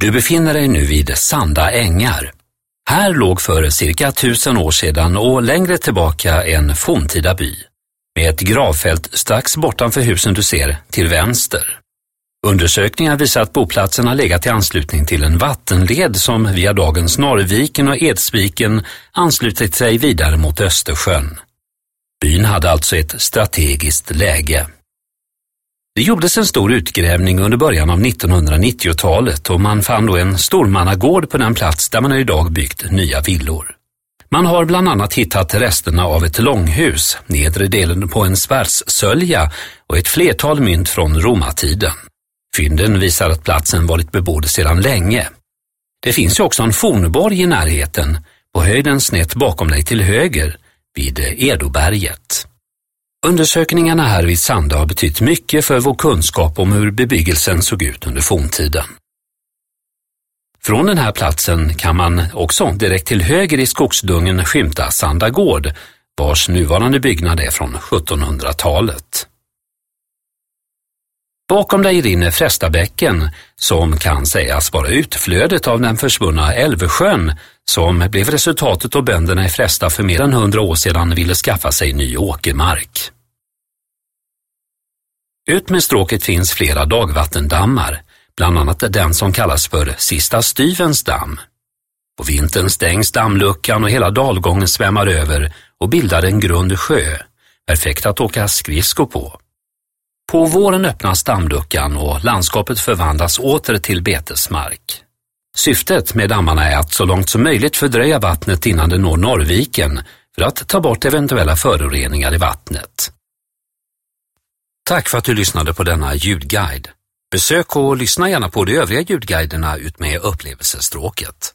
Du befinner dig nu vid Sanda ängar. Här låg för cirka tusen år sedan och längre tillbaka en forntida by med ett gravfält strax bortanför husen du ser till vänster. Undersökningar visar att boplatsen har legat i anslutning till en vattenled som via dagens Norrviken och Edsviken anslutit sig vidare mot Östersjön. Byn hade alltså ett strategiskt läge. Det gjordes en stor utgrävning under början av 1990-talet och man fann då en stormannagård på den plats där man idag byggt nya villor. Man har bland annat hittat resterna av ett långhus, nedre delen på en svärdssölja och ett flertal mynt från romartiden. Fynden visar att platsen varit bebodd sedan länge. Det finns ju också en fornborg i närheten, på höjden snett bakom dig till höger, vid Edoberget. Undersökningarna här vid Sanda har betytt mycket för vår kunskap om hur bebyggelsen såg ut under forntiden. Från den här platsen kan man också direkt till höger i skogsdungen skymta Sanda gård, vars nuvarande byggnad är från 1700-talet. Bakom dig rinner Frästabäcken, som kan sägas vara utflödet av den försvunna Älvsjön, som blev resultatet då bönderna i Frästa för mer än hundra år sedan ville skaffa sig ny åkermark. Ut med stråket finns flera dagvattendammar, bland annat den som kallas för Sista Styvens damm. På vintern stängs dammluckan och hela dalgången svämmar över och bildar en grund sjö, perfekt att åka skridsko på. På våren öppnas dammluckan och landskapet förvandlas åter till betesmark. Syftet med dammarna är att så långt som möjligt fördröja vattnet innan det når Norrviken för att ta bort eventuella föroreningar i vattnet. Tack för att du lyssnade på denna ljudguide. Besök och lyssna gärna på de övriga ljudguiderna utmed upplevelsestråket.